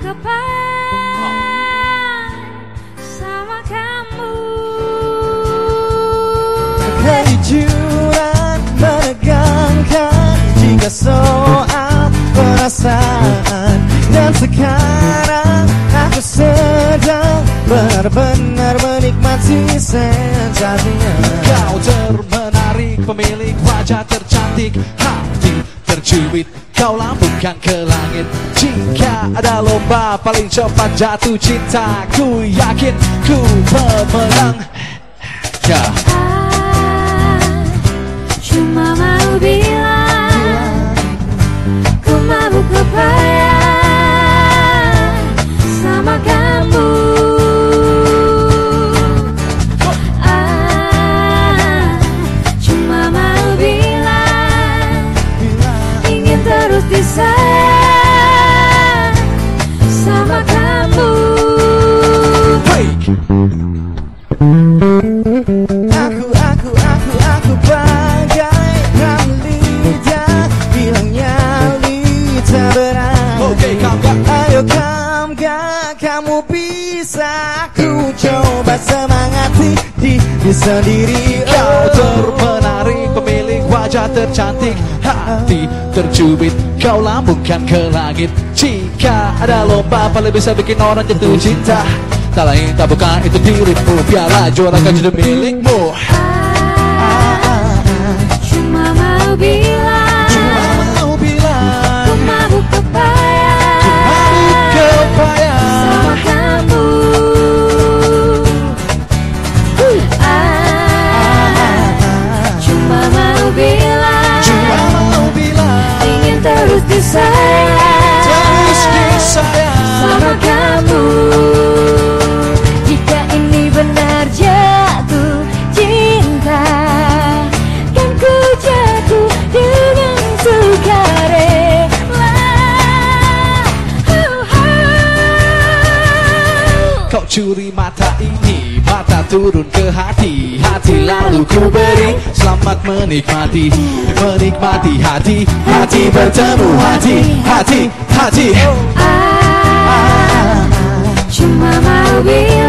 kepan sama kamu. Menegangkan jika soal perasaan. Dan sekarang aku sedang benar-benar menikmati sensasinya Kau termenarik pemilik wajah tercantik hati tercubit kau lambungkan ke langit. Jika ada lomba paling cepat jatuh cinta Ku yakin ku pemenang Ya. Cuma berat Oke, back. Ayo gak kamu bisa. Ku coba semangati diri sendiri. Kau Oh. termenarik pemilik wajah tercantik. Hati tercubit. Kau lambungkan ke langit. Jika ada lomba paling bisa bikin orang jatuh cinta? Tak lain tak bukan itu dirimu. Biarlah juara kan jadi milikmu terus disayang. Terus disayang. Sama kamu. Jika ini benar jatuh cinta Kan ku jatuh dengan sukarela Oh, oh. Kau curi mata ini turun ke hati. Hati lalu ku beri Selamat menikmati. Menikmati hati. Hati bertemu hati. Hati Hati. Ah, Cuma mau bilang